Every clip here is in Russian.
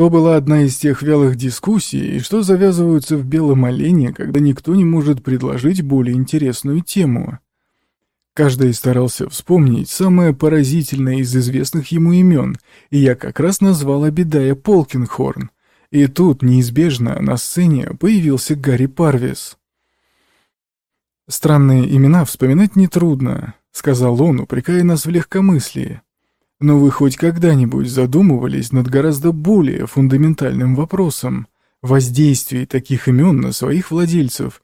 То была одна из тех вялых дискуссий, что завязываются в белом олене, когда никто не может предложить более интересную тему. Каждый старался вспомнить самое поразительное из известных ему имен, и я как раз назвал Абидая Полкинхорн. И тут, неизбежно, на сцене появился Гарри Парвис. «Странные имена вспоминать нетрудно», — сказал он, упрекая нас в легкомыслии. Но вы хоть когда-нибудь задумывались над гораздо более фундаментальным вопросом — воздействии таких имен на своих владельцев?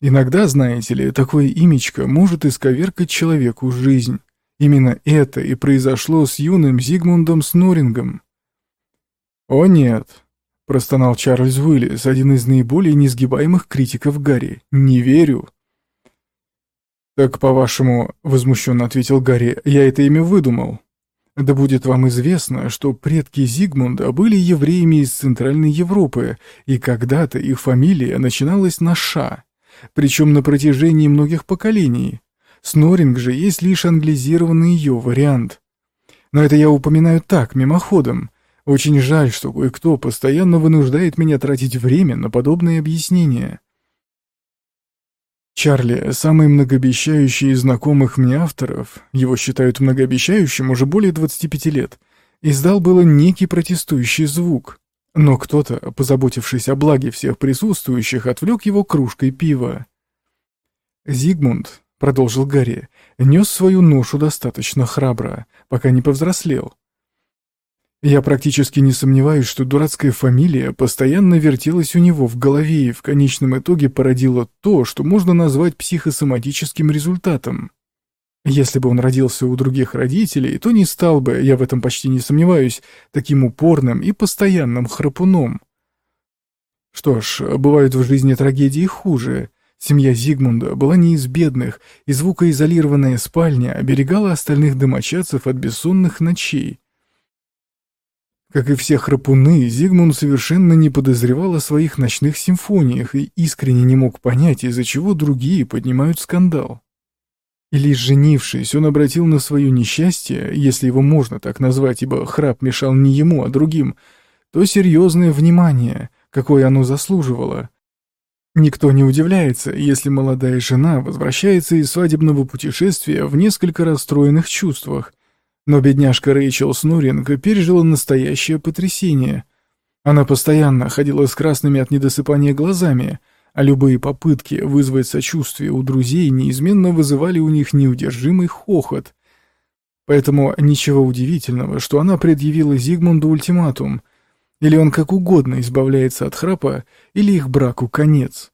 Иногда, знаете ли, такое имечко может исковеркать человеку жизнь. Именно это и произошло с юным Зигмундом Снорингом. «О нет», — простонал Чарльз Уиллис, один из наиболее несгибаемых критиков Гарри, — «не верю». «Так, по-вашему, — возмущенно ответил Гарри, — я это имя выдумал». Да будет вам известно, что предки Зигмунда были евреями из Центральной Европы, и когда-то их фамилия начиналась на «ша», причем на протяжении многих поколений. Сноринг же есть лишь англизированный ее вариант. Но это я упоминаю так, мимоходом. Очень жаль, что кое-кто постоянно вынуждает меня тратить время на подобные объяснения. Чарли, самый многообещающий из знакомых мне авторов, его считают многообещающим уже более 25 лет, издал было некий протестующий звук. Но кто-то, позаботившись о благе всех присутствующих, отвлек его кружкой пива. «Зигмунд», — продолжил Гарри, — нес свою ношу достаточно храбро, пока не повзрослел. Я практически не сомневаюсь, что дурацкая фамилия постоянно вертелась у него в голове и в конечном итоге породила то, что можно назвать психосоматическим результатом. Если бы он родился у других родителей, то не стал бы, я в этом почти не сомневаюсь, таким упорным и постоянным храпуном. Что ж, бывают в жизни трагедии хуже. Семья Зигмунда была не из бедных, и звукоизолированная спальня оберегала остальных домочадцев от бессонных ночей. Как и все храпуны, Зигмунд совершенно не подозревал о своих ночных симфониях и искренне не мог понять, из-за чего другие поднимают скандал. И лишь женившись, он обратил на свое несчастье, если его можно так назвать, ибо храп мешал не ему, а другим, то серьезное внимание, какое оно заслуживало. Никто не удивляется, если молодая жена возвращается из свадебного путешествия в несколько расстроенных чувствах, но бедняжка Рэйчел Снуринг пережила настоящее потрясение. Она постоянно ходила с красными от недосыпания глазами, а любые попытки вызвать сочувствие у друзей неизменно вызывали у них неудержимый хохот. Поэтому ничего удивительного, что она предъявила Зигмунду ультиматум. Или он как угодно избавляется от храпа, или их браку конец.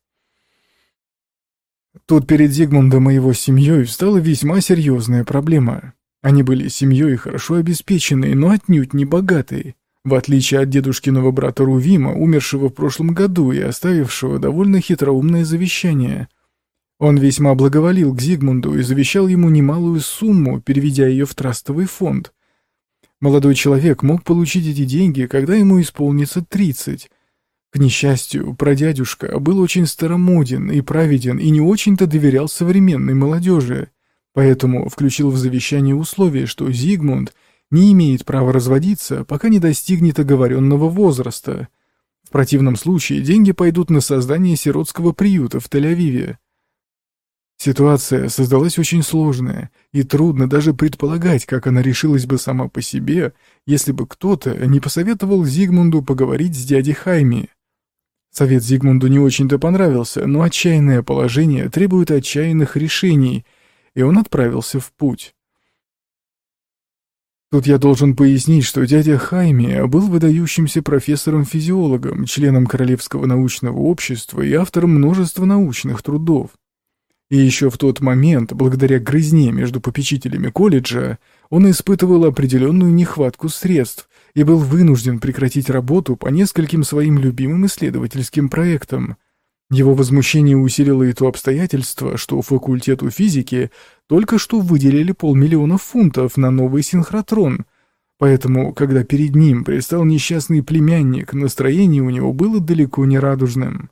Тут перед Зигмундом и его семьей встала весьма серьезная проблема. Они были семьей хорошо обеспеченные, но отнюдь не богатые, в отличие от дедушкиного брата Рувима, умершего в прошлом году и оставившего довольно хитроумное завещание. Он весьма благоволил к Зигмунду и завещал ему немалую сумму, переведя ее в трастовый фонд. Молодой человек мог получить эти деньги, когда ему исполнится 30. К несчастью, прадядюшка был очень старомоден и праведен и не очень-то доверял современной молодежи. Поэтому включил в завещание условие, что Зигмунд не имеет права разводиться, пока не достигнет оговоренного возраста. В противном случае деньги пойдут на создание сиротского приюта в Тель-Авиве. Ситуация создалась очень сложная, и трудно даже предполагать, как она решилась бы сама по себе, если бы кто-то не посоветовал Зигмунду поговорить с дядей Хайми. Совет Зигмунду не очень-то понравился, но отчаянное положение требует отчаянных решений, и он отправился в путь. Тут я должен пояснить, что дядя Хайми был выдающимся профессором-физиологом, членом Королевского научного общества и автором множества научных трудов. И еще в тот момент, благодаря грызне между попечителями колледжа, он испытывал определенную нехватку средств и был вынужден прекратить работу по нескольким своим любимым исследовательским проектам, его возмущение усилило и то обстоятельство, что факультету физики только что выделили полмиллиона фунтов на новый синхротрон. Поэтому, когда перед ним предстал несчастный племянник, настроение у него было далеко не радужным.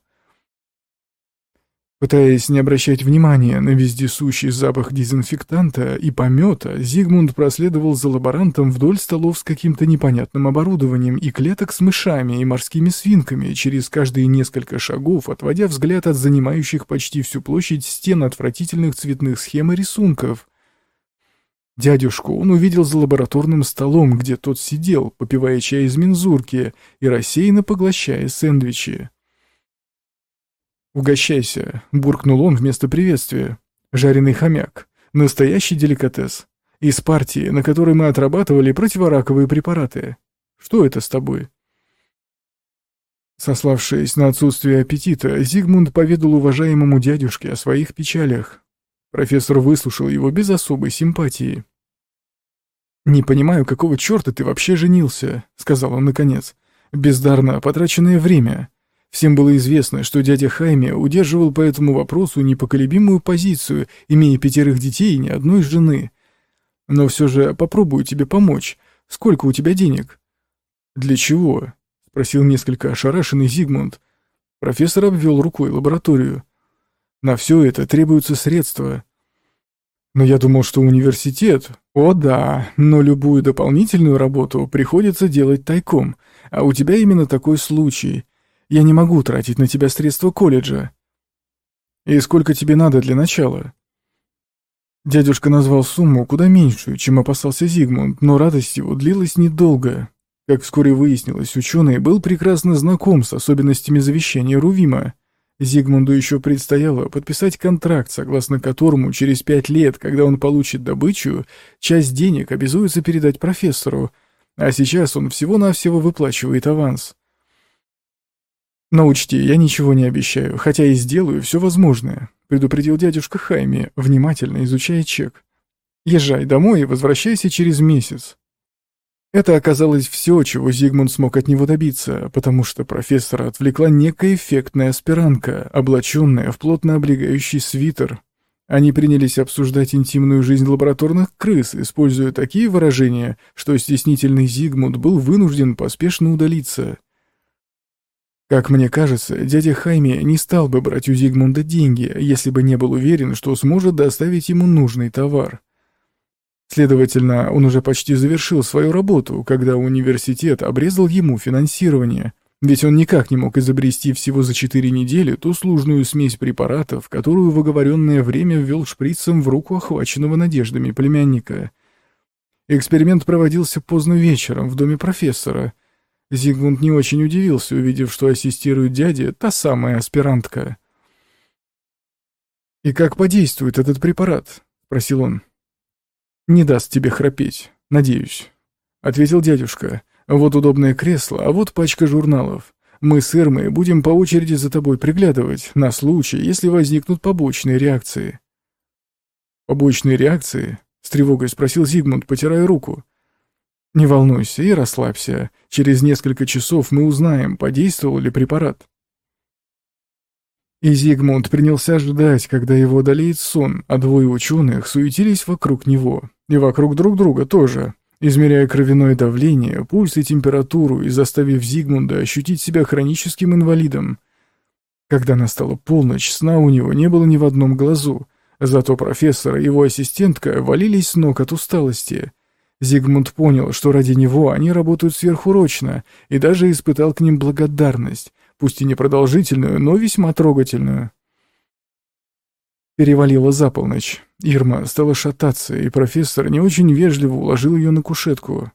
Пытаясь не обращать внимания на вездесущий запах дезинфектанта и помета, Зигмунд проследовал за лаборантом вдоль столов с каким-то непонятным оборудованием и клеток с мышами и морскими свинками, через каждые несколько шагов, отводя взгляд от занимающих почти всю площадь стен отвратительных цветных схем и рисунков. Дядюшку он увидел за лабораторным столом, где тот сидел, попивая чай из мензурки и рассеянно поглощая сэндвичи. «Угощайся», — буркнул он вместо приветствия. «Жареный хомяк. Настоящий деликатес. Из партии, на которой мы отрабатывали противораковые препараты. Что это с тобой?» Сославшись на отсутствие аппетита, Зигмунд поведал уважаемому дядюшке о своих печалях. Профессор выслушал его без особой симпатии. «Не понимаю, какого черта ты вообще женился», — сказал он наконец. «Бездарно потраченное время. Всем было известно, что дядя Хайме удерживал по этому вопросу непоколебимую позицию, имея пятерых детей и ни одной жены. Но все же попробую тебе помочь. Сколько у тебя денег?» «Для чего?» — спросил несколько ошарашенный Зигмунд. Профессор обвел рукой лабораторию. «На все это требуются средства». «Но я думал, что университет...» «О да, но любую дополнительную работу приходится делать тайком, а у тебя именно такой случай». Я не могу тратить на тебя средства колледжа. И сколько тебе надо для начала? Дядюшка назвал сумму куда меньшую, чем опасался Зигмунд, но радость его длилась недолго. Как вскоре выяснилось, ученый был прекрасно знаком с особенностями завещания Рувима. Зигмунду еще предстояло подписать контракт, согласно которому через пять лет, когда он получит добычу, часть денег обязуется передать профессору, а сейчас он всего-навсего выплачивает аванс. «Но учти, я ничего не обещаю, хотя и сделаю все возможное», — предупредил дядюшка Хайми, внимательно изучая чек. «Езжай домой и возвращайся через месяц». Это оказалось все, чего Зигмунд смог от него добиться, потому что профессора отвлекла некая эффектная аспирантка, облаченная в плотно облегающий свитер. Они принялись обсуждать интимную жизнь лабораторных крыс, используя такие выражения, что стеснительный Зигмунд был вынужден поспешно удалиться — как мне кажется, дядя Хайме не стал бы брать у Зигмунда деньги, если бы не был уверен, что сможет доставить ему нужный товар. Следовательно, он уже почти завершил свою работу, когда университет обрезал ему финансирование, ведь он никак не мог изобрести всего за четыре недели ту сложную смесь препаратов, которую в оговоренное время ввел шприцем в руку охваченного надеждами племянника. Эксперимент проводился поздно вечером в доме профессора — Зигмунд не очень удивился, увидев, что ассистирует дяде та самая аспирантка. «И как подействует этот препарат?» — спросил он. «Не даст тебе храпеть, надеюсь», — ответил дядюшка. «Вот удобное кресло, а вот пачка журналов. Мы с Ирмой будем по очереди за тобой приглядывать, на случай, если возникнут побочные реакции». «Побочные реакции?» — с тревогой спросил Зигмунд, потирая руку. Не волнуйся и расслабься. Через несколько часов мы узнаем, подействовал ли препарат. И Зигмунд принялся ждать, когда его одолеет сон, а двое ученых суетились вокруг него. И вокруг друг друга тоже, измеряя кровяное давление, пульс и температуру и заставив Зигмунда ощутить себя хроническим инвалидом. Когда настала полночь, сна у него не было ни в одном глазу, зато профессор и его ассистентка валились с ног от усталости — Зигмунд понял, что ради него они работают сверхурочно, и даже испытал к ним благодарность, пусть и непродолжительную, но весьма трогательную. Перевалило за полночь. Ирма стала шататься, и профессор не очень вежливо уложил ее на кушетку.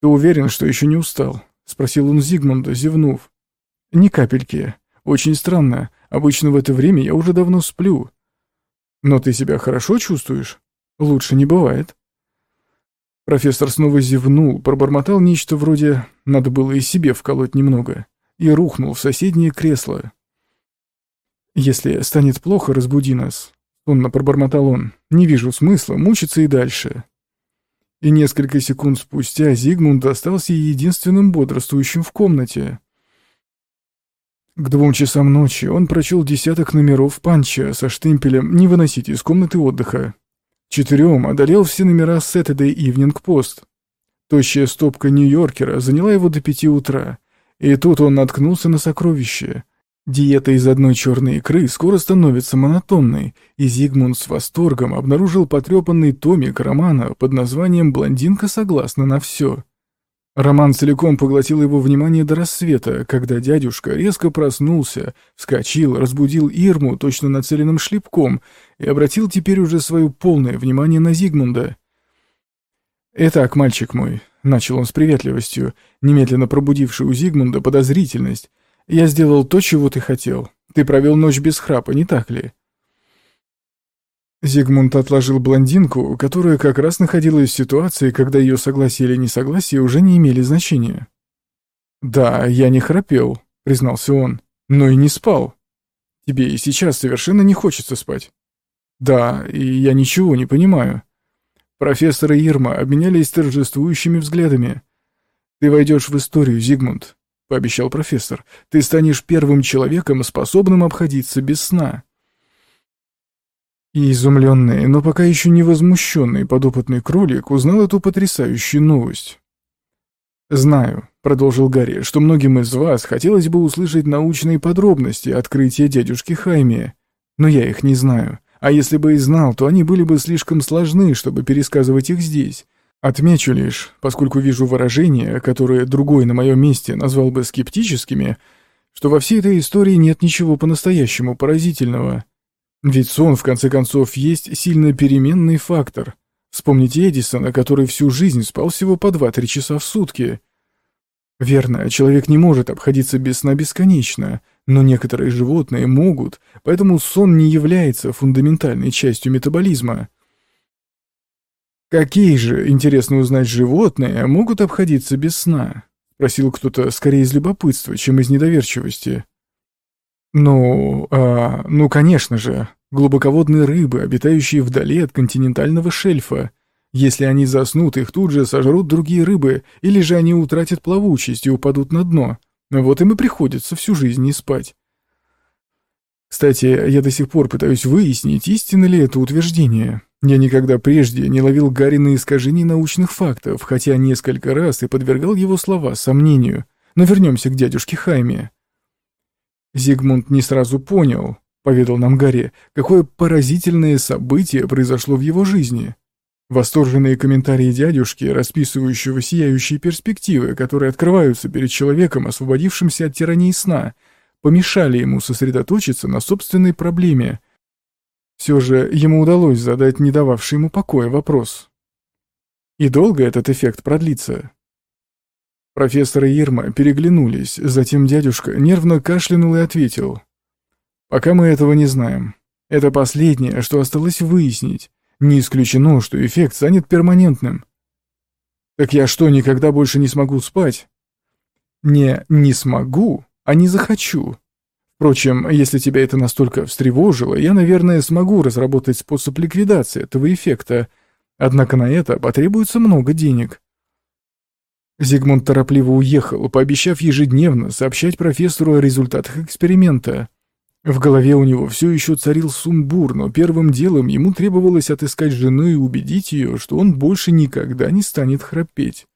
«Ты уверен, что еще не устал?» — спросил он Зигмунда, зевнув. «Ни капельки. Очень странно. Обычно в это время я уже давно сплю». «Но ты себя хорошо чувствуешь?» «Лучше не бывает». Профессор снова зевнул, пробормотал нечто вроде «надо было и себе вколоть немного» и рухнул в соседнее кресло. «Если станет плохо, разбуди нас», — сонно пробормотал он. «Не вижу смысла мучиться и дальше». И несколько секунд спустя Зигмунд остался единственным бодрствующим в комнате. К двум часам ночи он прочел десяток номеров панча со штемпелем «Не выносить из комнаты отдыха». Четырем одолел все номера Saturday Evening Post. Тощая стопка Нью-Йоркера заняла его до пяти утра, и тут он наткнулся на сокровище. Диета из одной черной икры скоро становится монотонной, и Зигмунд с восторгом обнаружил потрепанный томик романа под названием «Блондинка согласна на все». Роман целиком поглотил его внимание до рассвета, когда дядюшка резко проснулся, вскочил, разбудил Ирму точно нацеленным шлепком и обратил теперь уже свое полное внимание на Зигмунда. «Итак, мальчик мой», — начал он с приветливостью, немедленно пробудивший у Зигмунда подозрительность, «я сделал то, чего ты хотел. Ты провел ночь без храпа, не так ли?» Зигмунд отложил блондинку, которая как раз находилась в ситуации, когда ее согласие или несогласие уже не имели значения. «Да, я не храпел», — признался он, — «но и не спал. Тебе и сейчас совершенно не хочется спать». «Да, и я ничего не понимаю». Профессор и Ирма обменялись торжествующими взглядами. «Ты войдешь в историю, Зигмунд», — пообещал профессор. «Ты станешь первым человеком, способным обходиться без сна». И изумленный, но пока еще не возмущенный подопытный кролик узнал эту потрясающую новость. «Знаю», — продолжил Гарри, — «что многим из вас хотелось бы услышать научные подробности открытия дядюшки Хайме, но я их не знаю, а если бы и знал, то они были бы слишком сложны, чтобы пересказывать их здесь. Отмечу лишь, поскольку вижу выражения, которые другой на моем месте назвал бы скептическими, что во всей этой истории нет ничего по-настоящему поразительного». Ведь сон, в конце концов, есть сильно переменный фактор. Вспомните Эдисона, который всю жизнь спал всего по 2-3 часа в сутки. Верно, человек не может обходиться без сна бесконечно, но некоторые животные могут, поэтому сон не является фундаментальной частью метаболизма. «Какие же, интересно узнать, животные могут обходиться без сна?» — спросил кто-то скорее из любопытства, чем из недоверчивости. Ну, а, ну, конечно же, глубоководные рыбы, обитающие вдали от континентального шельфа. Если они заснут, их тут же сожрут другие рыбы, или же они утратят плавучесть и упадут на дно. Вот им и приходится всю жизнь не спать. Кстати, я до сих пор пытаюсь выяснить, истинно ли это утверждение. Я никогда прежде не ловил Гарри на искажений научных фактов, хотя несколько раз и подвергал его слова сомнению. Но вернемся к дядюшке Хайме. Зигмунд не сразу понял, поведал нам Гарри, какое поразительное событие произошло в его жизни. Восторженные комментарии дядюшки, расписывающего сияющие перспективы, которые открываются перед человеком, освободившимся от тирании сна, помешали ему сосредоточиться на собственной проблеме. Все же ему удалось задать не дававший ему покоя вопрос. И долго этот эффект продлится? Профессор и Ирма переглянулись, затем дядюшка нервно кашлянул и ответил. «Пока мы этого не знаем. Это последнее, что осталось выяснить. Не исключено, что эффект станет перманентным». «Так я что, никогда больше не смогу спать?» «Не «не смогу», а «не захочу». Впрочем, если тебя это настолько встревожило, я, наверное, смогу разработать способ ликвидации этого эффекта. Однако на это потребуется много денег. Зигмунд торопливо уехал, пообещав ежедневно сообщать профессору о результатах эксперимента. В голове у него все еще царил сумбур, но первым делом ему требовалось отыскать жену и убедить ее, что он больше никогда не станет храпеть.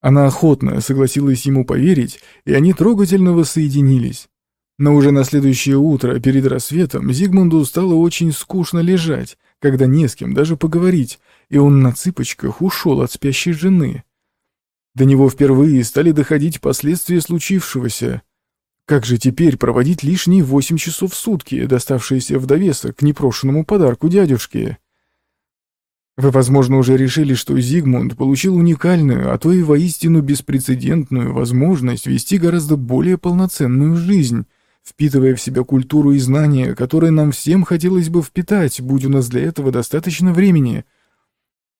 Она охотно согласилась ему поверить, и они трогательно воссоединились. Но уже на следующее утро, перед рассветом, Зигмунду стало очень скучно лежать, когда не с кем даже поговорить, и он на цыпочках ушел от спящей жены. До него впервые стали доходить последствия случившегося. Как же теперь проводить лишние восемь часов в сутки, доставшиеся в довесок к непрошенному подарку дядюшке? Вы, возможно, уже решили, что Зигмунд получил уникальную, а то и воистину беспрецедентную возможность вести гораздо более полноценную жизнь, впитывая в себя культуру и знания, которые нам всем хотелось бы впитать, будь у нас для этого достаточно времени.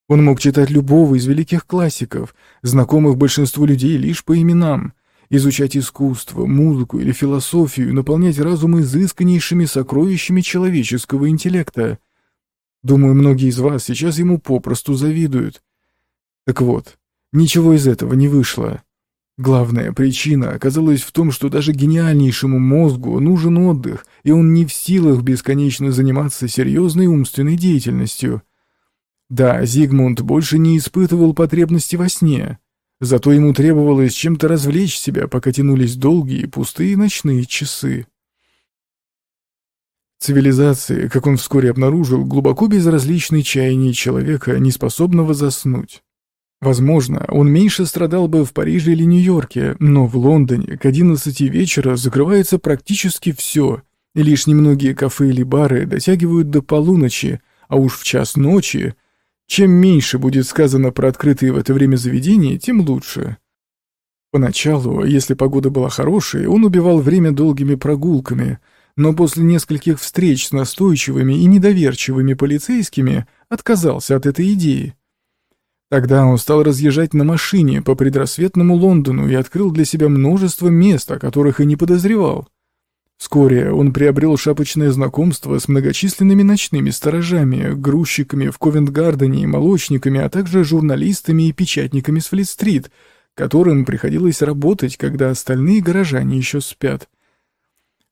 Он мог читать любого из великих классиков, знакомых большинству людей лишь по именам, изучать искусство, музыку или философию, наполнять разум изысканнейшими сокровищами человеческого интеллекта. Думаю, многие из вас сейчас ему попросту завидуют. Так вот, ничего из этого не вышло. Главная причина оказалась в том, что даже гениальнейшему мозгу нужен отдых, и он не в силах бесконечно заниматься серьезной умственной деятельностью – да, Зигмунд больше не испытывал потребности во сне. Зато ему требовалось чем-то развлечь себя, пока тянулись долгие пустые ночные часы. Цивилизации, как он вскоре обнаружил, глубоко безразличны чаяния человека, неспособного заснуть. Возможно, он меньше страдал бы в Париже или Нью-Йорке, но в Лондоне к 11 вечера закрывается практически все, и лишь немногие кафе или бары дотягивают до полуночи, а уж в час ночи чем меньше будет сказано про открытые в это время заведения, тем лучше. Поначалу, если погода была хорошей, он убивал время долгими прогулками, но после нескольких встреч с настойчивыми и недоверчивыми полицейскими отказался от этой идеи. Тогда он стал разъезжать на машине по предрассветному Лондону и открыл для себя множество мест, о которых и не подозревал. Вскоре он приобрел шапочное знакомство с многочисленными ночными сторожами, грузчиками в Ковент-Гардене и молочниками, а также журналистами и печатниками с Флит-стрит, которым приходилось работать, когда остальные горожане еще спят.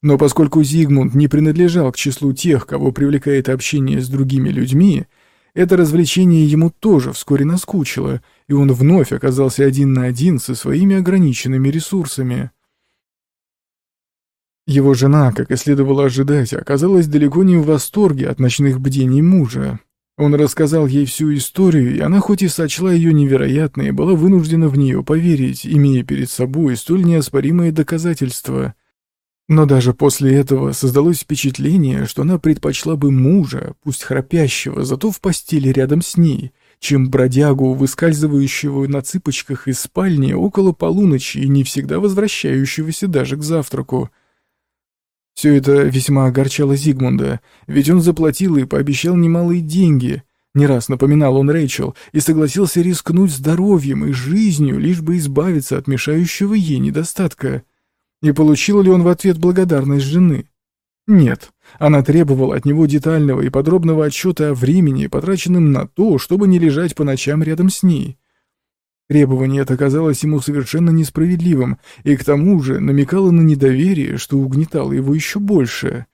Но поскольку Зигмунд не принадлежал к числу тех, кого привлекает общение с другими людьми, это развлечение ему тоже вскоре наскучило, и он вновь оказался один на один со своими ограниченными ресурсами. Его жена, как и следовало ожидать, оказалась далеко не в восторге от ночных бдений мужа. Он рассказал ей всю историю, и она хоть и сочла ее невероятной, была вынуждена в нее поверить, имея перед собой столь неоспоримые доказательства. Но даже после этого создалось впечатление, что она предпочла бы мужа, пусть храпящего, зато в постели рядом с ней, чем бродягу, выскальзывающего на цыпочках из спальни около полуночи и не всегда возвращающегося даже к завтраку. Все это весьма огорчало Зигмунда, ведь он заплатил и пообещал немалые деньги. Не раз напоминал он Рэйчел и согласился рискнуть здоровьем и жизнью, лишь бы избавиться от мешающего ей недостатка. И получил ли он в ответ благодарность жены? Нет, она требовала от него детального и подробного отчета о времени, потраченном на то, чтобы не лежать по ночам рядом с ней. Требование это казалось ему совершенно несправедливым и к тому же намекало на недоверие, что угнетало его еще больше.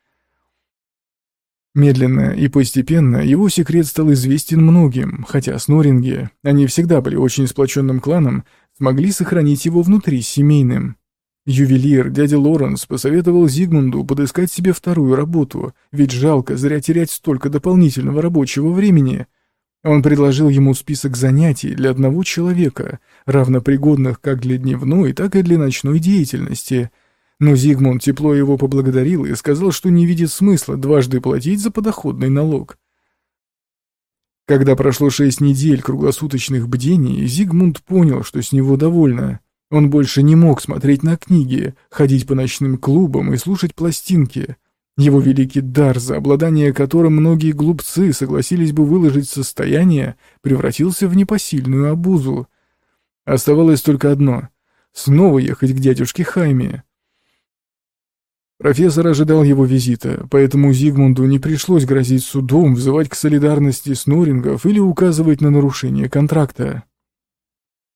Медленно и постепенно его секрет стал известен многим, хотя Сноринги, они всегда были очень сплоченным кланом, смогли сохранить его внутри семейным. Ювелир, дядя Лоренс, посоветовал Зигмунду подыскать себе вторую работу, ведь жалко зря терять столько дополнительного рабочего времени – он предложил ему список занятий для одного человека, равнопригодных как для дневной, так и для ночной деятельности. Но Зигмунд тепло его поблагодарил и сказал, что не видит смысла дважды платить за подоходный налог. Когда прошло шесть недель круглосуточных бдений, Зигмунд понял, что с него довольно. Он больше не мог смотреть на книги, ходить по ночным клубам и слушать пластинки — его великий дар, за обладание которым многие глупцы согласились бы выложить состояние, превратился в непосильную обузу. Оставалось только одно — снова ехать к дядюшке Хайме. Профессор ожидал его визита, поэтому Зигмунду не пришлось грозить судом, взывать к солидарности снурингов или указывать на нарушение контракта.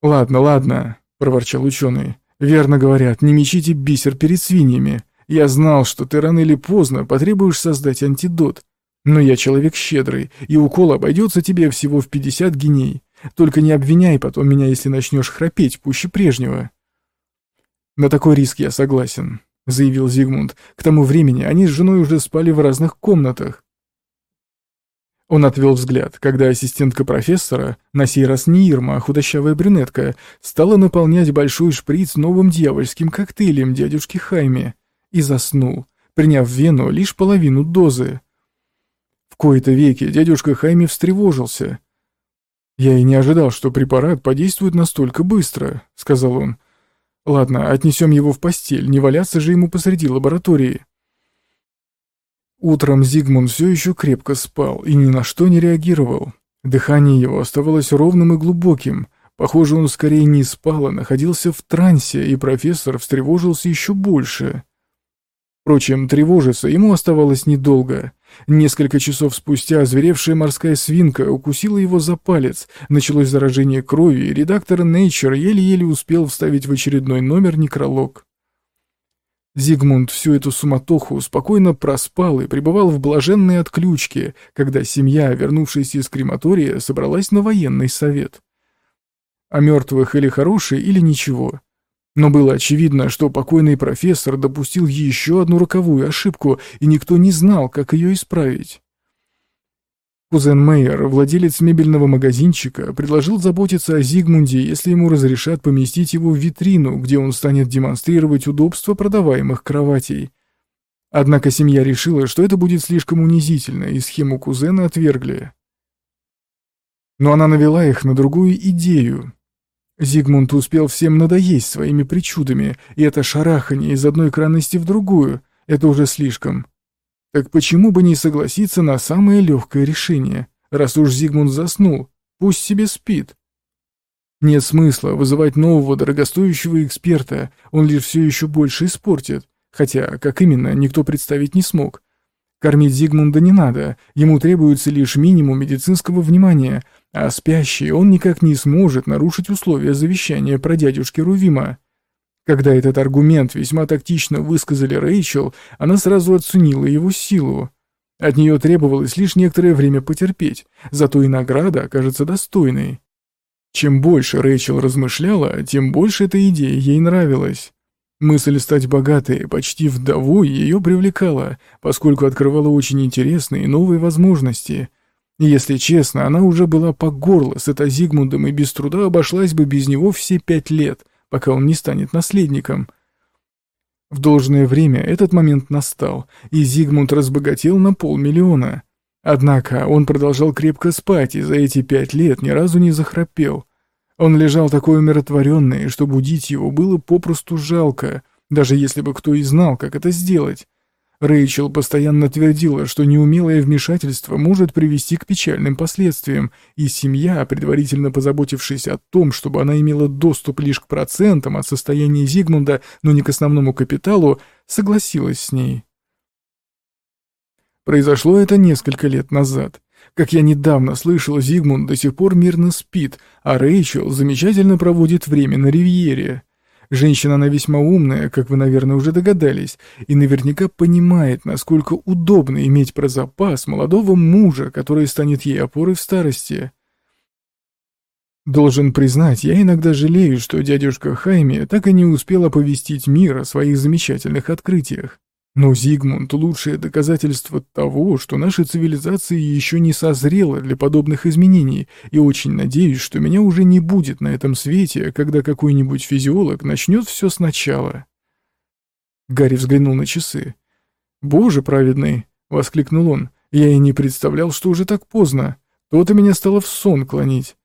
«Ладно, ладно», — проворчал ученый. «Верно говорят, не мечите бисер перед свиньями. Я знал, что ты рано или поздно потребуешь создать антидот. Но я человек щедрый, и укол обойдется тебе всего в 50 геней. Только не обвиняй потом меня, если начнешь храпеть пуще прежнего». «На такой риск я согласен», — заявил Зигмунд. «К тому времени они с женой уже спали в разных комнатах». Он отвел взгляд, когда ассистентка профессора, на сей раз не Ирма, а худощавая брюнетка, стала наполнять большой шприц новым дьявольским коктейлем дядюшки Хайме и заснул, приняв в вену лишь половину дозы. В кои-то веки дядюшка Хайми встревожился. «Я и не ожидал, что препарат подействует настолько быстро», — сказал он. «Ладно, отнесем его в постель, не валяться же ему посреди лаборатории». Утром Зигмунд все еще крепко спал и ни на что не реагировал. Дыхание его оставалось ровным и глубоким. Похоже, он скорее не спал, а находился в трансе, и профессор встревожился еще больше. Впрочем, тревожиться ему оставалось недолго. Несколько часов спустя озверевшая морская свинка укусила его за палец, началось заражение крови, и редактор Nature еле-еле успел вставить в очередной номер некролог. Зигмунд всю эту суматоху спокойно проспал и пребывал в блаженной отключке, когда семья, вернувшаяся из крематория, собралась на военный совет. О мертвых или хорошие, или ничего. Но было очевидно, что покойный профессор допустил еще одну роковую ошибку, и никто не знал, как ее исправить. Кузен Мейер, владелец мебельного магазинчика, предложил заботиться о Зигмунде, если ему разрешат поместить его в витрину, где он станет демонстрировать удобство продаваемых кроватей. Однако семья решила, что это будет слишком унизительно, и схему кузена отвергли. Но она навела их на другую идею. Зигмунд успел всем надоесть своими причудами, и это шарахание из одной крайности в другую — это уже слишком. Так почему бы не согласиться на самое легкое решение, раз уж Зигмунд заснул, пусть себе спит? Нет смысла вызывать нового дорогостоящего эксперта, он лишь все еще больше испортит, хотя, как именно, никто представить не смог. Кормить Зигмунда не надо, ему требуется лишь минимум медицинского внимания, а спящий он никак не сможет нарушить условия завещания про дядюшки Рувима. Когда этот аргумент весьма тактично высказали Рэйчел, она сразу оценила его силу. От нее требовалось лишь некоторое время потерпеть, зато и награда окажется достойной. Чем больше Рэйчел размышляла, тем больше эта идея ей нравилась. Мысль стать богатой, почти вдовой, ее привлекала, поскольку открывала очень интересные новые возможности. Если честно, она уже была по горло с это Зигмундом и без труда обошлась бы без него все пять лет, пока он не станет наследником. В должное время этот момент настал, и Зигмунд разбогател на полмиллиона. Однако он продолжал крепко спать и за эти пять лет ни разу не захрапел. Он лежал такой умиротворенный, что будить его было попросту жалко, даже если бы кто и знал, как это сделать. Рэйчел постоянно твердила, что неумелое вмешательство может привести к печальным последствиям, и семья, предварительно позаботившись о том, чтобы она имела доступ лишь к процентам от состояния Зигмунда, но не к основному капиталу, согласилась с ней. Произошло это несколько лет назад. Как я недавно слышал, Зигмунд до сих пор мирно спит, а Рэйчел замечательно проводит время на ривьере. Женщина она весьма умная, как вы, наверное, уже догадались, и наверняка понимает, насколько удобно иметь про запас молодого мужа, который станет ей опорой в старости. Должен признать, я иногда жалею, что дядюшка Хайме так и не успел оповестить мир о своих замечательных открытиях. Но Зигмунд — лучшее доказательство того, что наша цивилизация еще не созрела для подобных изменений, и очень надеюсь, что меня уже не будет на этом свете, когда какой-нибудь физиолог начнет все сначала. Гарри взглянул на часы. «Боже праведный!» — воскликнул он. «Я и не представлял, что уже так поздно. То-то меня стало в сон клонить».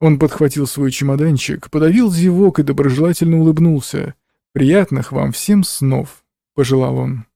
Он подхватил свой чемоданчик, подавил зевок и доброжелательно улыбнулся. «Приятных вам всем снов!» — пожелал он.